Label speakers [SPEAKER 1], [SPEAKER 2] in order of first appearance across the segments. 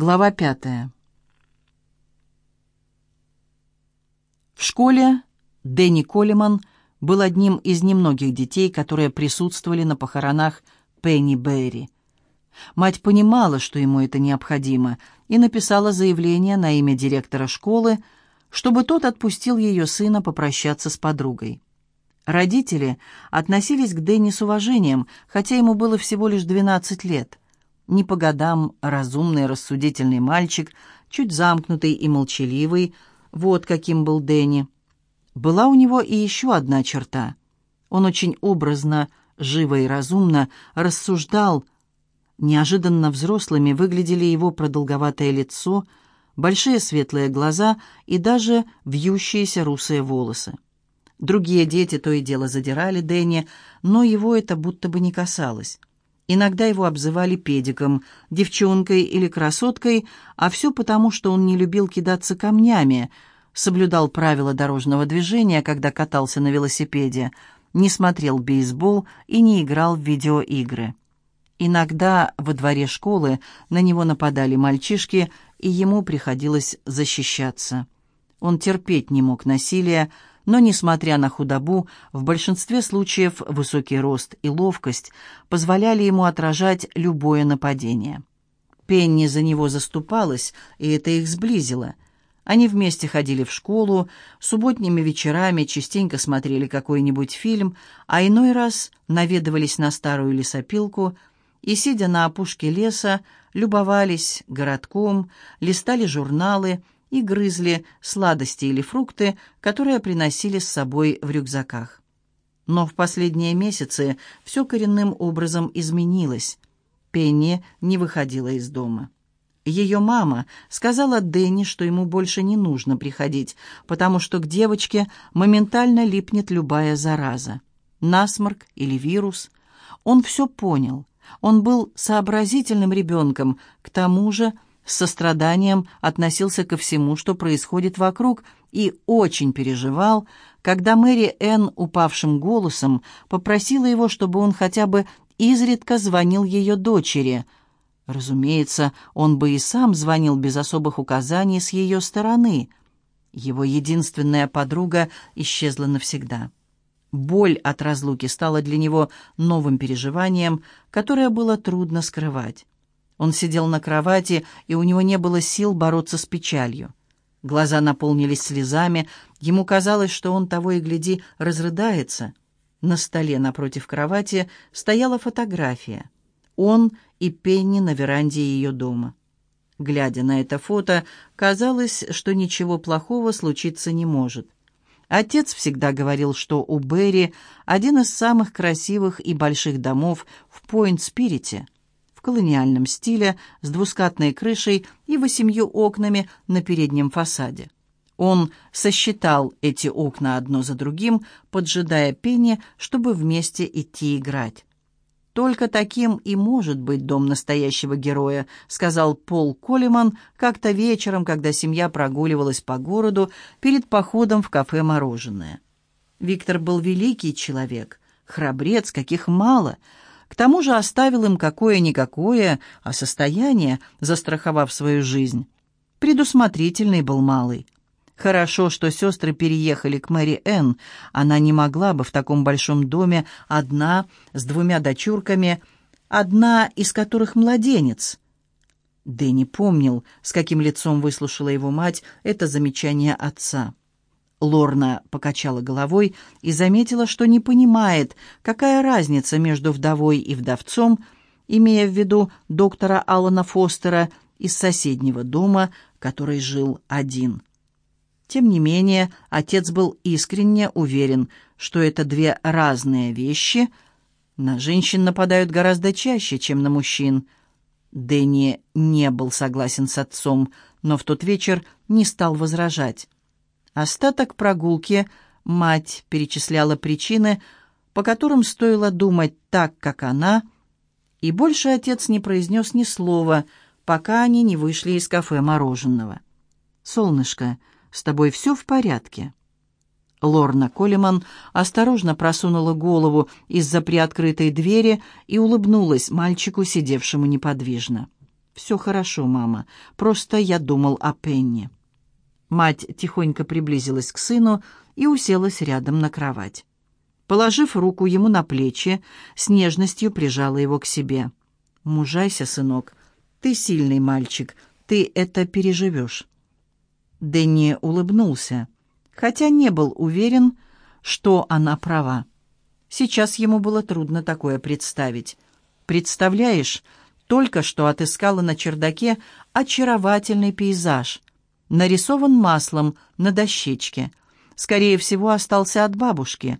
[SPEAKER 1] Глава пятая. В школе Дэнни Коллиман был одним из немногих детей, которые присутствовали на похоронах Пенни Берри. Мать понимала, что ему это необходимо, и написала заявление на имя директора школы, чтобы тот отпустил ее сына попрощаться с подругой. Родители относились к Дэнни с уважением, хотя ему было всего лишь 12 лет – не по годам разумный, рассудительный мальчик, чуть замкнутый и молчаливый, вот каким был Дэнни. Была у него и еще одна черта. Он очень образно, живо и разумно рассуждал. Неожиданно взрослыми выглядели его продолговатое лицо, большие светлые глаза и даже вьющиеся русые волосы. Другие дети то и дело задирали Дэнни, но его это будто бы не касалось. Иногда его обзывали педиком, девчонкой или красоткой, а все потому, что он не любил кидаться камнями, соблюдал правила дорожного движения, когда катался на велосипеде, не смотрел бейсбол и не играл в видеоигры. Иногда во дворе школы на него нападали мальчишки, и ему приходилось защищаться. Он терпеть не мог насилия, но, несмотря на худобу, в большинстве случаев высокий рост и ловкость позволяли ему отражать любое нападение. Пенни за него заступалась, и это их сблизило. Они вместе ходили в школу, субботними вечерами частенько смотрели какой-нибудь фильм, а иной раз наведывались на старую лесопилку и, сидя на опушке леса, любовались городком, листали журналы – и грызли сладости или фрукты, которые приносили с собой в рюкзаках. Но в последние месяцы все коренным образом изменилось. Пенни не выходила из дома. Ее мама сказала Дэнни, что ему больше не нужно приходить, потому что к девочке моментально липнет любая зараза. Насморк или вирус. Он все понял. Он был сообразительным ребенком, к тому же с состраданием относился ко всему, что происходит вокруг, и очень переживал, когда Мэри Энн упавшим голосом попросила его, чтобы он хотя бы изредка звонил ее дочери. Разумеется, он бы и сам звонил без особых указаний с ее стороны. Его единственная подруга исчезла навсегда. Боль от разлуки стала для него новым переживанием, которое было трудно скрывать. Он сидел на кровати, и у него не было сил бороться с печалью. Глаза наполнились слезами, ему казалось, что он того и гляди разрыдается. На столе напротив кровати стояла фотография. Он и Пенни на веранде ее дома. Глядя на это фото, казалось, что ничего плохого случиться не может. Отец всегда говорил, что у Берри один из самых красивых и больших домов в Пойнт-Спирите — колониальном стиле, с двускатной крышей и восемью окнами на переднем фасаде. Он сосчитал эти окна одно за другим, поджидая Пенни, чтобы вместе идти играть. «Только таким и может быть дом настоящего героя», сказал Пол Коллиман как-то вечером, когда семья прогуливалась по городу перед походом в кафе «Мороженое». Виктор был великий человек, храбрец, каких мало — к тому же оставил им какое-никакое, а состояние, застраховав свою жизнь. Предусмотрительный был малый. Хорошо, что сестры переехали к Мэри Энн. Она не могла бы в таком большом доме одна, с двумя дочурками, одна из которых младенец. Дэнни помнил, с каким лицом выслушала его мать это замечание отца. Лорна покачала головой и заметила, что не понимает, какая разница между вдовой и вдовцом, имея в виду доктора Алана Фостера из соседнего дома, который жил один. Тем не менее, отец был искренне уверен, что это две разные вещи. На женщин нападают гораздо чаще, чем на мужчин. Дэнни не был согласен с отцом, но в тот вечер не стал возражать. Остаток прогулки мать перечисляла причины, по которым стоило думать так, как она, и больше отец не произнес ни слова, пока они не вышли из кафе мороженого. «Солнышко, с тобой все в порядке?» Лорна Коллиман осторожно просунула голову из-за приоткрытой двери и улыбнулась мальчику, сидевшему неподвижно. «Все хорошо, мама. Просто я думал о Пенни». Мать тихонько приблизилась к сыну и уселась рядом на кровать. Положив руку ему на плечи, с нежностью прижала его к себе. «Мужайся, сынок. Ты сильный мальчик. Ты это переживешь». Дэнни улыбнулся, хотя не был уверен, что она права. Сейчас ему было трудно такое представить. «Представляешь, только что отыскала на чердаке очаровательный пейзаж. Нарисован маслом на дощечке. Скорее всего, остался от бабушки.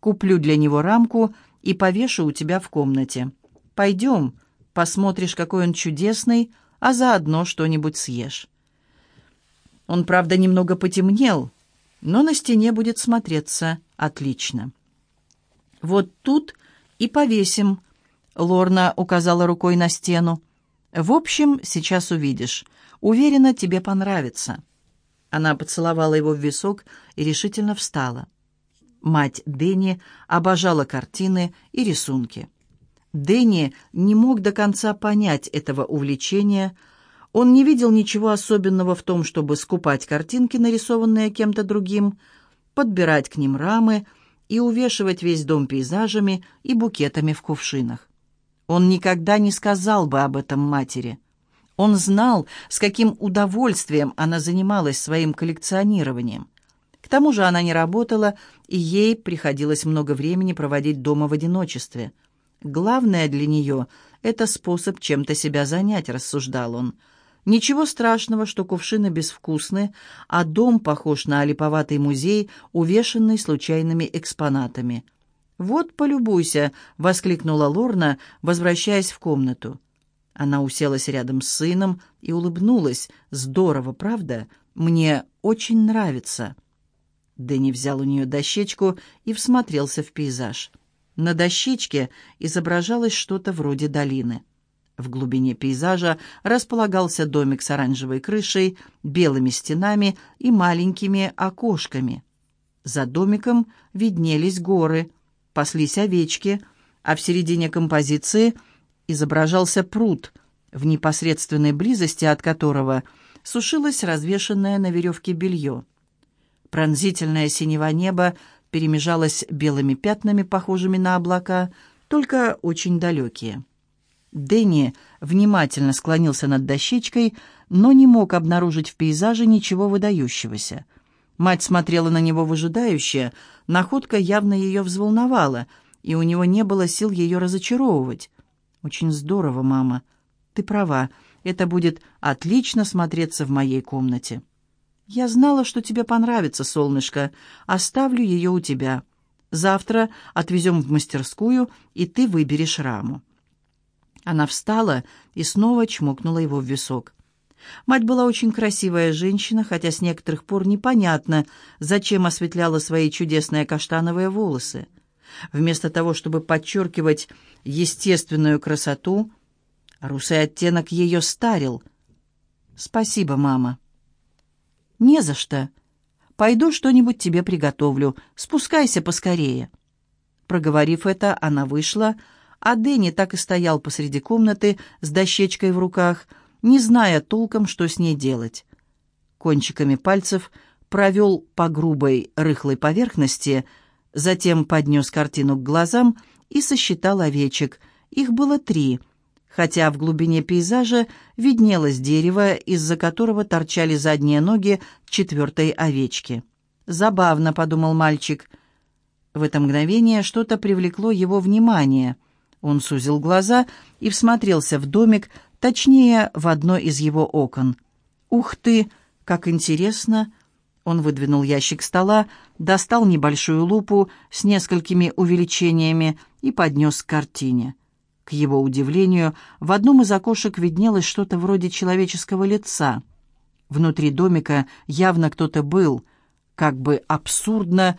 [SPEAKER 1] Куплю для него рамку и повешу у тебя в комнате. Пойдем, посмотришь, какой он чудесный, а заодно что-нибудь съешь. Он, правда, немного потемнел, но на стене будет смотреться отлично. Вот тут и повесим. Лорна указала рукой на стену. В общем, сейчас увидишь. Уверена, тебе понравится. Она поцеловала его в висок и решительно встала. Мать Дэнни обожала картины и рисунки. Дэнни не мог до конца понять этого увлечения. Он не видел ничего особенного в том, чтобы скупать картинки, нарисованные кем-то другим, подбирать к ним рамы и увешивать весь дом пейзажами и букетами в кувшинах. Он никогда не сказал бы об этом матери. Он знал, с каким удовольствием она занималась своим коллекционированием. К тому же она не работала, и ей приходилось много времени проводить дома в одиночестве. Главное для нее — это способ чем-то себя занять, рассуждал он. Ничего страшного, что кувшины безвкусны, а дом похож на олиповатый музей, увешанный случайными экспонатами. «Вот, полюбуйся!» — воскликнула Лорна, возвращаясь в комнату. Она уселась рядом с сыном и улыбнулась. «Здорово, правда? Мне очень нравится». Дэнни взял у нее дощечку и всмотрелся в пейзаж. На дощечке изображалось что-то вроде долины. В глубине пейзажа располагался домик с оранжевой крышей, белыми стенами и маленькими окошками. За домиком виднелись горы, паслись овечки, а в середине композиции изображался пруд, в непосредственной близости от которого сушилось развешанное на веревке белье. Пронзительное синего неба перемежалось белыми пятнами, похожими на облака, только очень далекие. Дэнни внимательно склонился над дощечкой, но не мог обнаружить в пейзаже ничего выдающегося. Мать смотрела на него выжидающе, находка явно ее взволновала, и у него не было сил ее разочаровывать. «Очень здорово, мама. Ты права, это будет отлично смотреться в моей комнате». «Я знала, что тебе понравится, солнышко. Оставлю ее у тебя. Завтра отвезем в мастерскую, и ты выберешь раму». Она встала и снова чмокнула его в висок. Мать была очень красивая женщина, хотя с некоторых пор непонятно, зачем осветляла свои чудесные каштановые волосы. Вместо того, чтобы подчеркивать естественную красоту, русый оттенок ее старил. «Спасибо, мама». «Не за что. Пойду что-нибудь тебе приготовлю. Спускайся поскорее». Проговорив это, она вышла, а Дэнни так и стоял посреди комнаты с дощечкой в руках, не зная толком, что с ней делать. Кончиками пальцев провел по грубой рыхлой поверхности, затем поднес картину к глазам и сосчитал овечек. Их было три — хотя в глубине пейзажа виднелось дерево, из-за которого торчали задние ноги четвертой овечки. «Забавно», — подумал мальчик. В это мгновение что-то привлекло его внимание. Он сузил глаза и всмотрелся в домик, точнее, в одно из его окон. «Ух ты, как интересно!» Он выдвинул ящик стола, достал небольшую лупу с несколькими увеличениями и поднес к картине. К его удивлению, в одном из окошек виднелось что-то вроде человеческого лица. Внутри домика явно кто-то был. Как бы абсурдно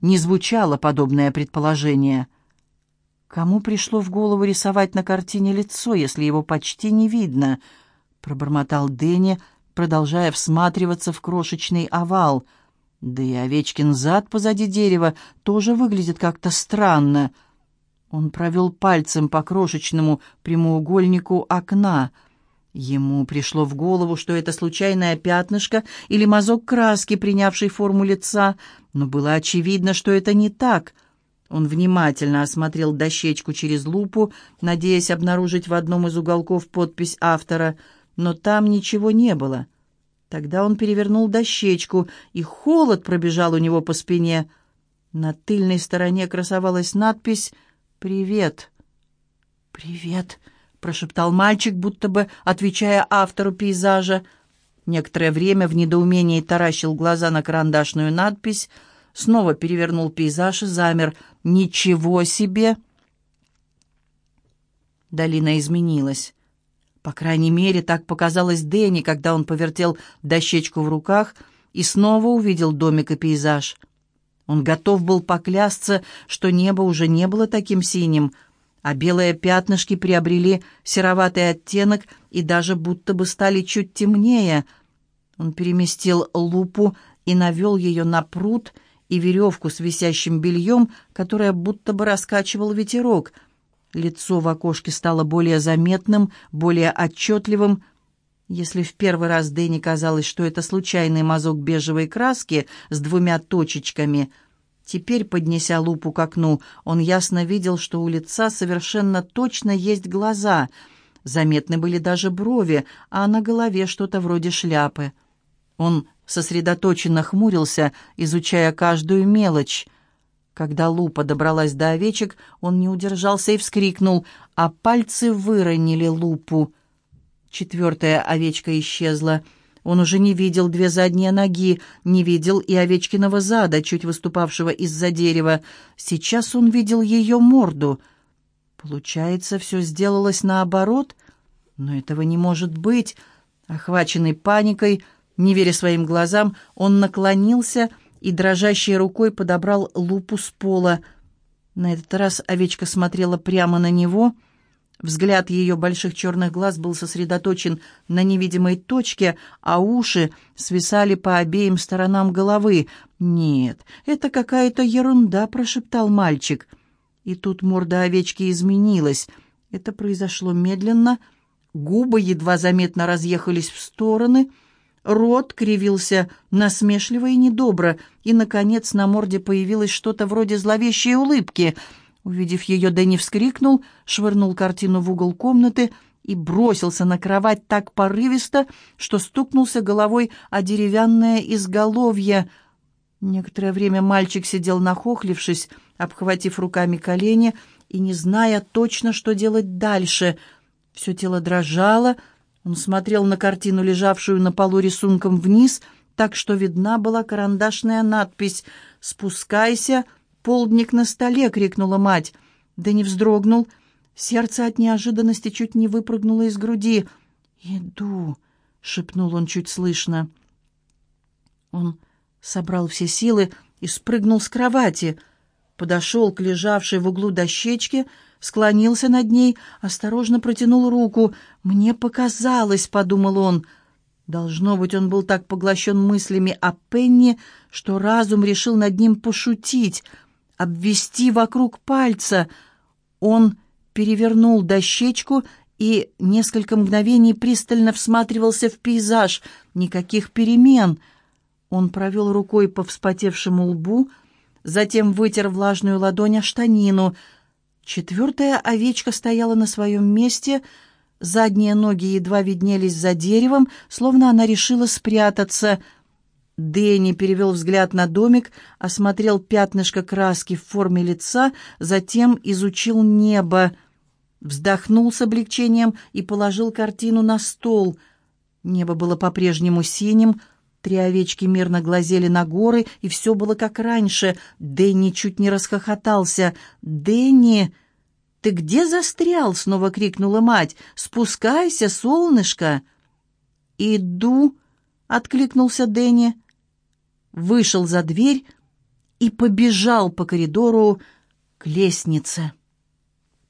[SPEAKER 1] не звучало подобное предположение. «Кому пришло в голову рисовать на картине лицо, если его почти не видно?» — пробормотал Дэнни, продолжая всматриваться в крошечный овал. «Да и овечкин зад позади дерева тоже выглядит как-то странно». Он провел пальцем по крошечному прямоугольнику окна. Ему пришло в голову, что это случайное пятнышко или мазок краски, принявший форму лица, но было очевидно, что это не так. Он внимательно осмотрел дощечку через лупу, надеясь обнаружить в одном из уголков подпись автора, но там ничего не было. Тогда он перевернул дощечку, и холод пробежал у него по спине. На тыльной стороне красовалась надпись «Привет». «Привет», прошептал мальчик, будто бы отвечая автору пейзажа. Некоторое время в недоумении таращил глаза на карандашную надпись, снова перевернул пейзаж и замер. «Ничего себе!» Долина изменилась. По крайней мере, так показалось Дэнни, когда он повертел дощечку в руках и снова увидел домик и пейзаж. Он готов был поклясться, что небо уже не было таким синим — а белые пятнышки приобрели сероватый оттенок и даже будто бы стали чуть темнее. Он переместил лупу и навел ее на пруд и веревку с висящим бельем, которая будто бы раскачивал ветерок. Лицо в окошке стало более заметным, более отчетливым. Если в первый раз Дэнни казалось, что это случайный мазок бежевой краски с двумя точечками — Теперь, поднеся лупу к окну, он ясно видел, что у лица совершенно точно есть глаза. Заметны были даже брови, а на голове что-то вроде шляпы. Он сосредоточенно хмурился, изучая каждую мелочь. Когда лупа добралась до овечек, он не удержался и вскрикнул, а пальцы выронили лупу. Четвертая овечка исчезла — он уже не видел две задние ноги, не видел и овечкиного зада, чуть выступавшего из-за дерева. Сейчас он видел ее морду. Получается, все сделалось наоборот? Но этого не может быть. Охваченный паникой, не веря своим глазам, он наклонился и дрожащей рукой подобрал лупу с пола. На этот раз овечка смотрела прямо на него — Взгляд ее больших черных глаз был сосредоточен на невидимой точке, а уши свисали по обеим сторонам головы. «Нет, это какая-то ерунда», — прошептал мальчик. И тут морда овечки изменилась. Это произошло медленно. Губы едва заметно разъехались в стороны. Рот кривился насмешливо и недобро. И, наконец, на морде появилось что-то вроде зловещей улыбки — Увидев ее, Дэнни вскрикнул, швырнул картину в угол комнаты и бросился на кровать так порывисто, что стукнулся головой о деревянное изголовье. Некоторое время мальчик сидел нахохлившись, обхватив руками колени и не зная точно, что делать дальше. Все тело дрожало, он смотрел на картину, лежавшую на полу рисунком вниз, так что видна была карандашная надпись «Спускайся», «Полдник на столе!» — крикнула мать. Да не вздрогнул. Сердце от неожиданности чуть не выпрыгнуло из груди. «Иду!» — шепнул он чуть слышно. Он собрал все силы и спрыгнул с кровати. Подошел к лежавшей в углу дощечке, склонился над ней, осторожно протянул руку. «Мне показалось», — подумал он, — Должно быть, он был так поглощен мыслями о Пенни, что разум решил над ним пошутить — обвести вокруг пальца. Он перевернул дощечку и несколько мгновений пристально всматривался в пейзаж. Никаких перемен. Он провел рукой по вспотевшему лбу, затем вытер влажную ладонь о штанину. Четвертая овечка стояла на своем месте, задние ноги едва виднелись за деревом, словно она решила спрятаться — Дэнни перевел взгляд на домик, осмотрел пятнышко краски в форме лица, затем изучил небо, вздохнул с облегчением и положил картину на стол. Небо было по-прежнему синим, три овечки мирно глазели на горы, и все было как раньше. Дэнни чуть не расхохотался. «Дэнни, ты где застрял?» — снова крикнула мать. «Спускайся, солнышко!» «Иду!» — откликнулся Дэнни вышел за дверь и побежал по коридору к лестнице.